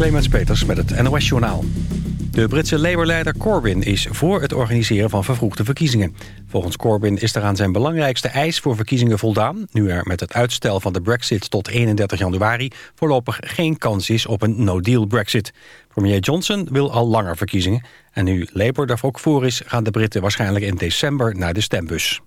Clemens Peters met het NOS Journaal. De Britse Labour-leider Corbyn is voor het organiseren van vervroegde verkiezingen. Volgens Corbyn is er aan zijn belangrijkste eis voor verkiezingen voldaan... nu er met het uitstel van de brexit tot 31 januari... voorlopig geen kans is op een no-deal brexit. Premier Johnson wil al langer verkiezingen... en nu Labour daar ook voor is... gaan de Britten waarschijnlijk in december naar de stembus.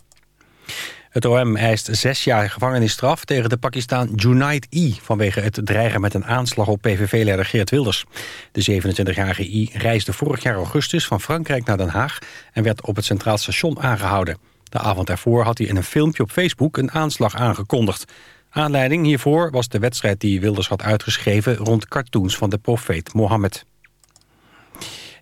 Het OM eist zes jaar gevangenisstraf tegen de Pakistan Junaid I... vanwege het dreigen met een aanslag op PVV-leider Geert Wilders. De 27-jarige I reisde vorig jaar augustus van Frankrijk naar Den Haag... en werd op het Centraal Station aangehouden. De avond daarvoor had hij in een filmpje op Facebook een aanslag aangekondigd. Aanleiding hiervoor was de wedstrijd die Wilders had uitgeschreven... rond cartoons van de profeet Mohammed.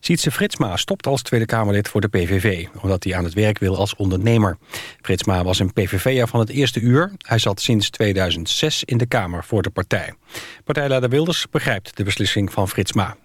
Sietse Fritsma stopt als Tweede Kamerlid voor de PVV... omdat hij aan het werk wil als ondernemer. Fritsma was een PVV'er van het eerste uur. Hij zat sinds 2006 in de Kamer voor de partij. Partijleider Wilders begrijpt de beslissing van Fritsma.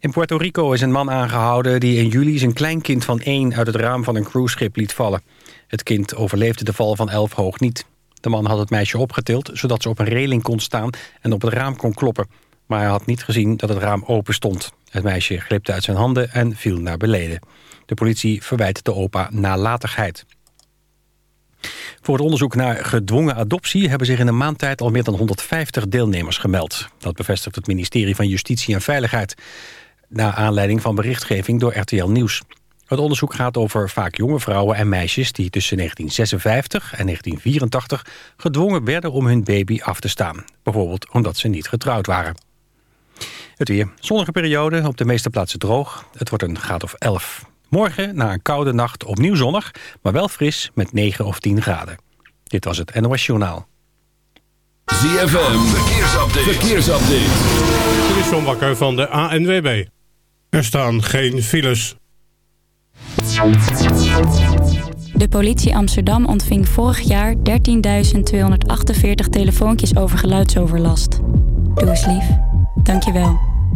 In Puerto Rico is een man aangehouden die in juli zijn kleinkind van één uit het raam van een cruiseschip liet vallen. Het kind overleefde de val van elf hoog niet. De man had het meisje opgetild zodat ze op een reling kon staan en op het raam kon kloppen. Maar hij had niet gezien dat het raam open stond. Het meisje glipte uit zijn handen en viel naar beneden. De politie verwijt de opa nalatigheid. Voor het onderzoek naar gedwongen adoptie... hebben zich in een maand tijd al meer dan 150 deelnemers gemeld. Dat bevestigt het ministerie van Justitie en Veiligheid... na aanleiding van berichtgeving door RTL Nieuws. Het onderzoek gaat over vaak jonge vrouwen en meisjes... die tussen 1956 en 1984 gedwongen werden om hun baby af te staan. Bijvoorbeeld omdat ze niet getrouwd waren. Het weer. Zonnige periode, op de meeste plaatsen droog. Het wordt een graad of 11. Morgen, na een koude nacht, opnieuw zonnig, maar wel fris met 9 of 10 graden. Dit was het NOS Journaal. ZFM, verkeersupdate. verkeersupdate. Dit is John Bakker van de ANWB. Er staan geen files. De politie Amsterdam ontving vorig jaar 13.248 telefoontjes over geluidsoverlast. Doe eens lief. Dankjewel.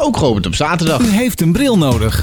ook geopend op zaterdag. U heeft een bril nodig.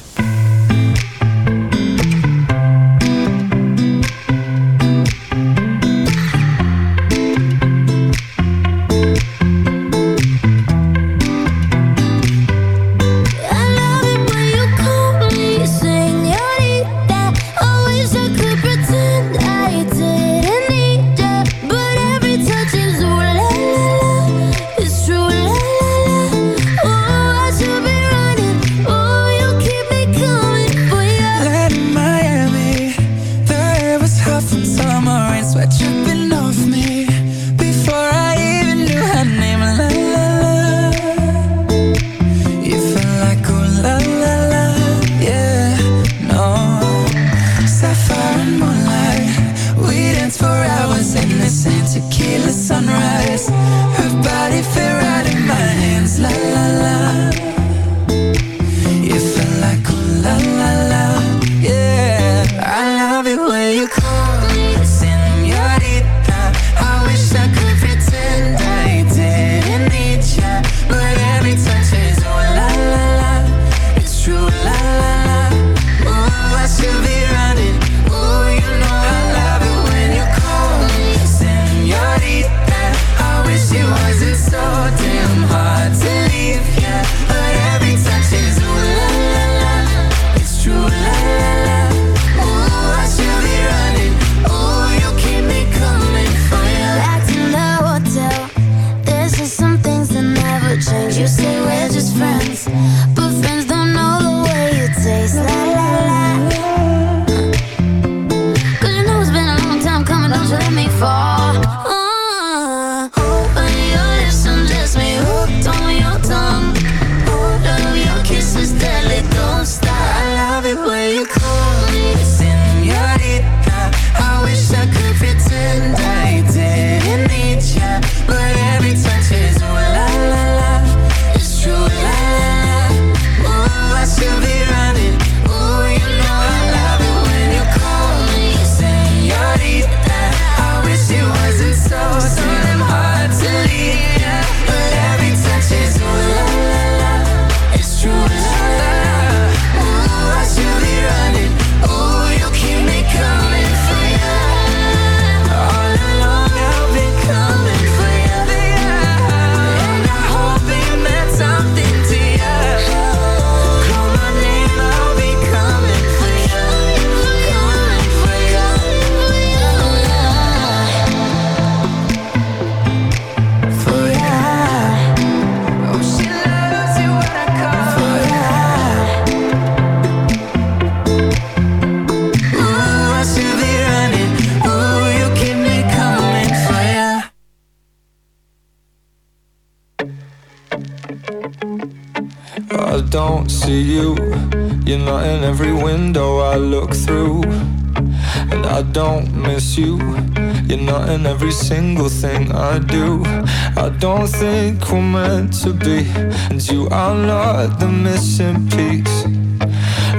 think we're meant to be, and you are not the missing piece.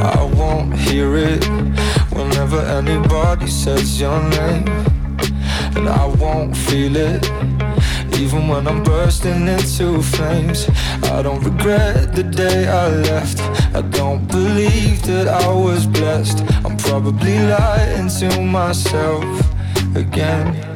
I won't hear it whenever anybody says your name, and I won't feel it. Even when I'm bursting into flames, I don't regret the day I left. I don't believe that I was blessed. I'm probably lying to myself again.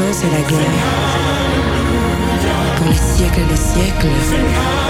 Puissance et la gloire. Pour les siècles des siècles.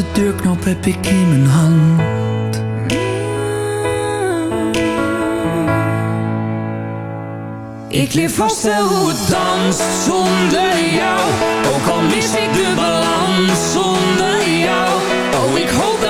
De deurknop heb ik in mijn hand. Ik leer vast wel hoe het danst zonder jou. Ook al mis ik de balans zonder jou. Oh, ik hoop dat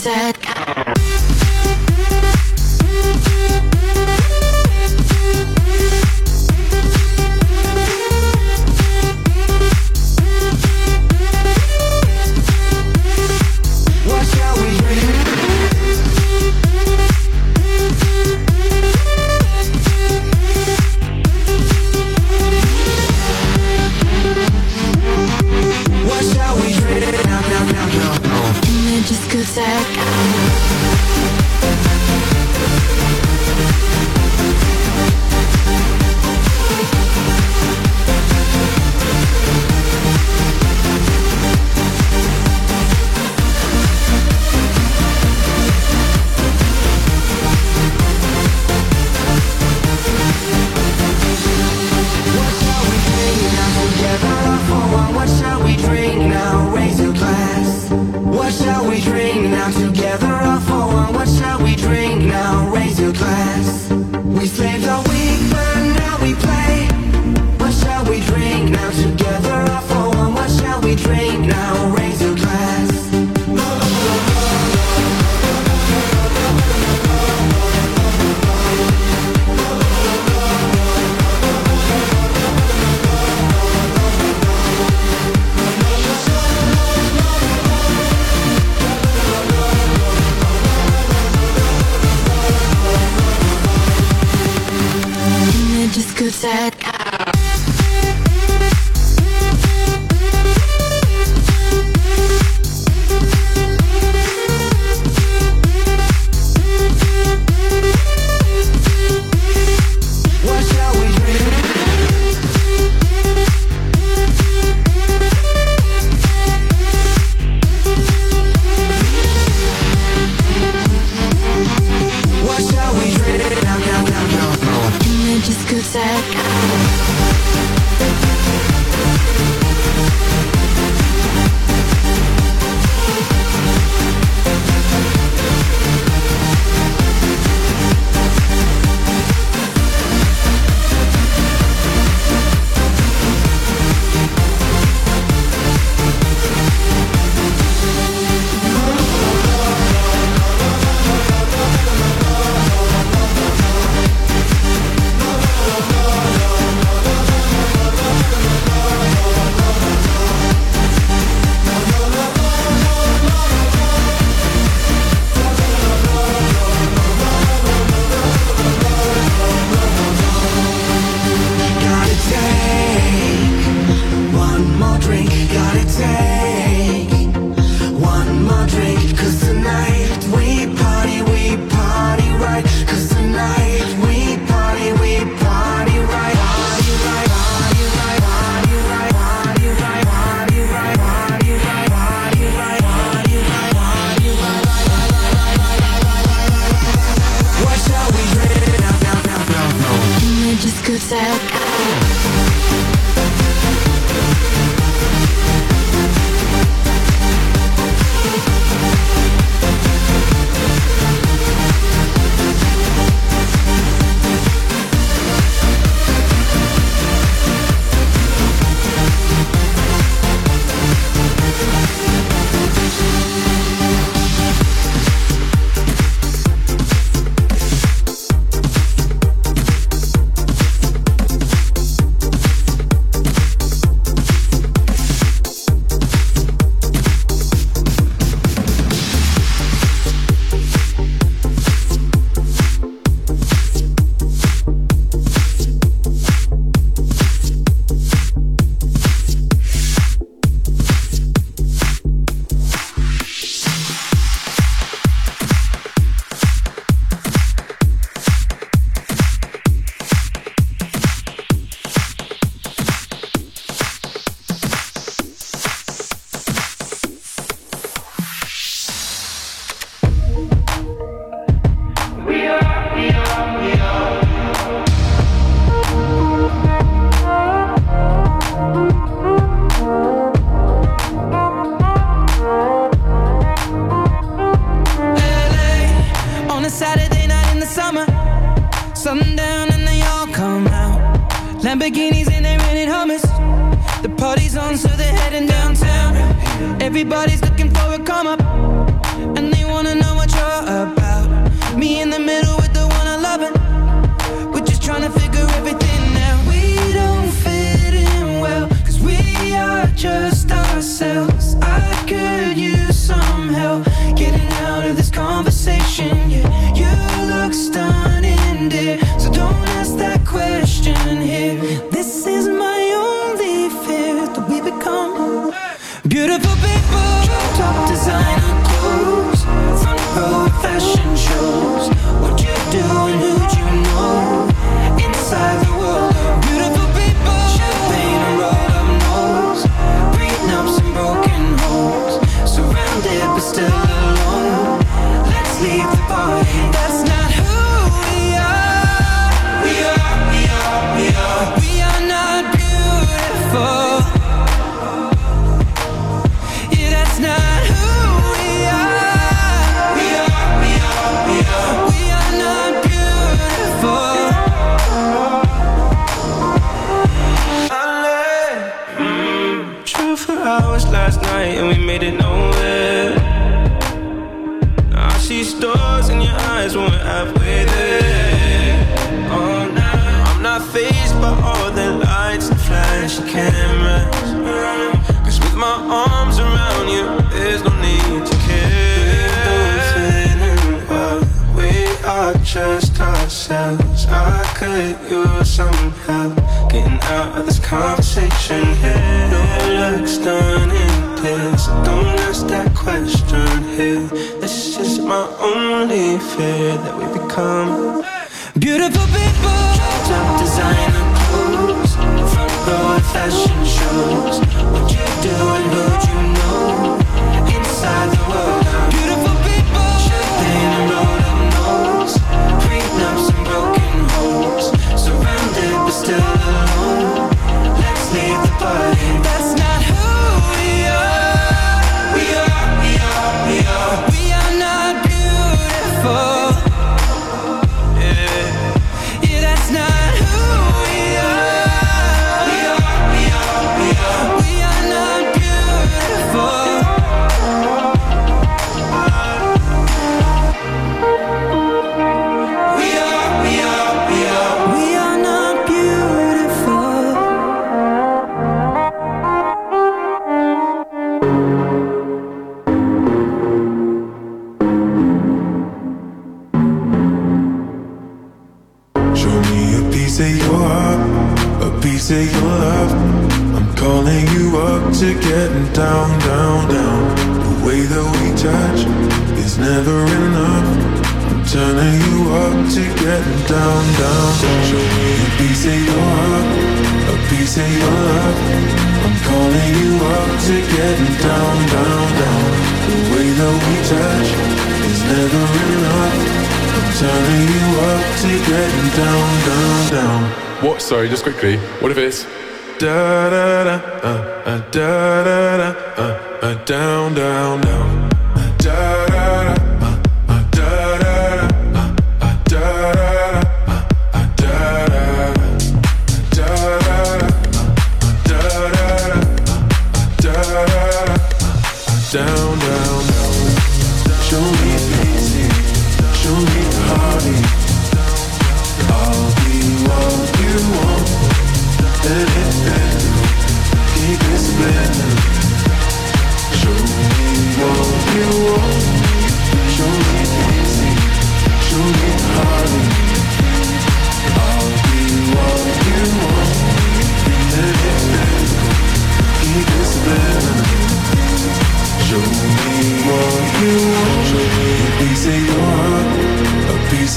said.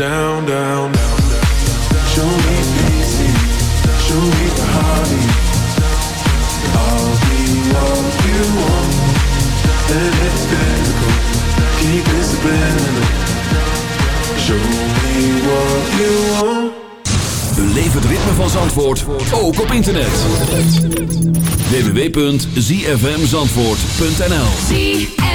down, down, down. down. Show me easy, show me the honey. I'll be what you want, then it's biblical. Keep it subliminal. Show me what you want. Beleef het ritme van Zandvoort, ook op internet. www.zfmzandvoort.nl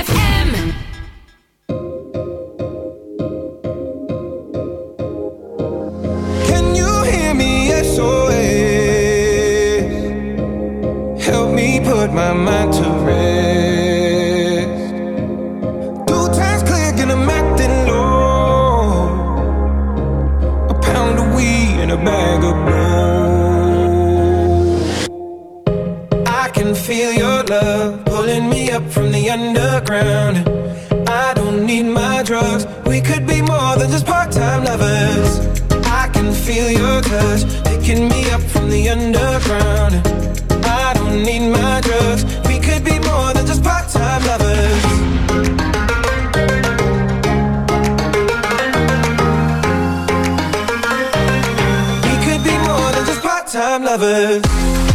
time lovers.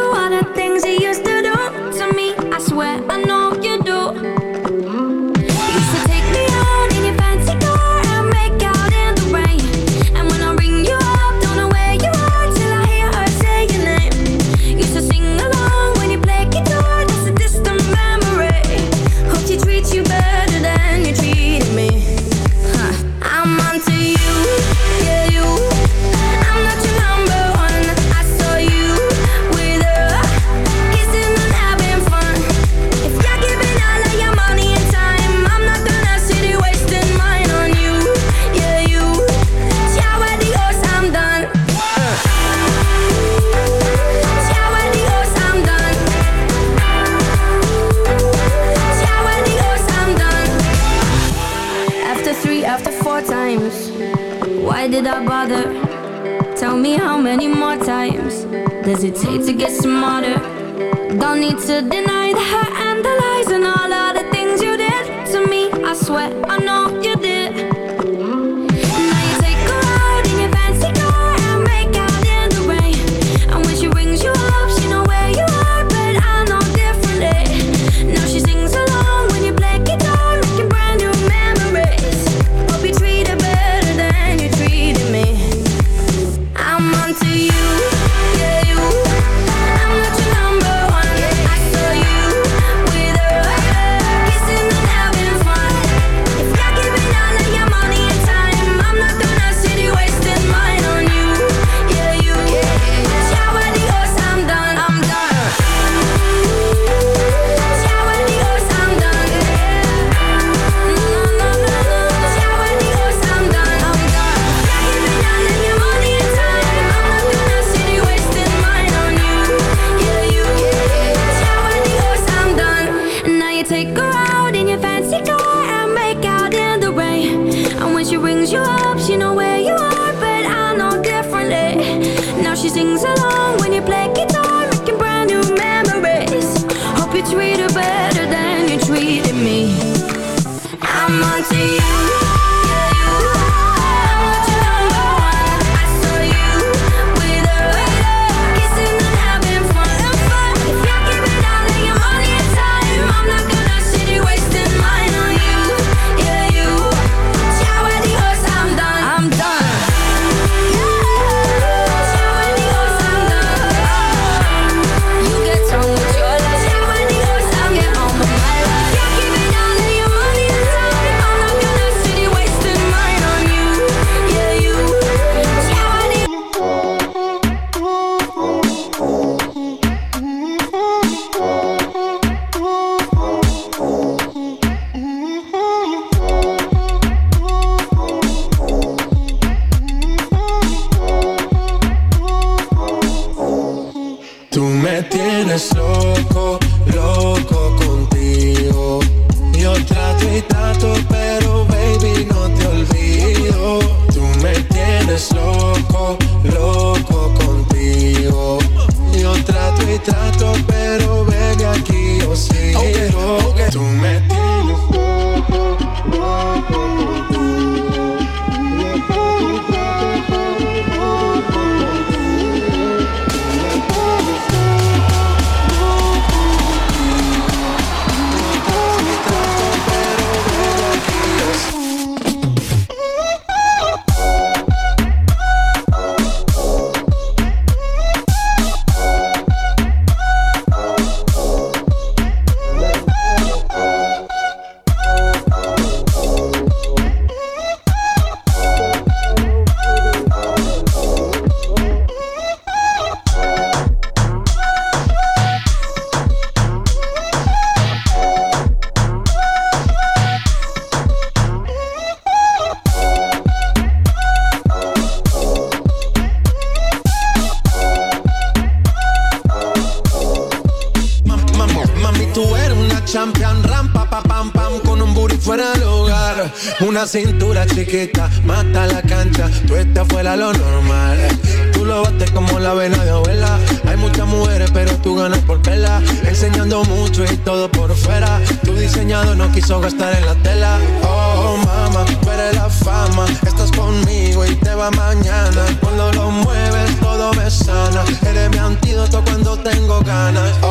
tengo ganas.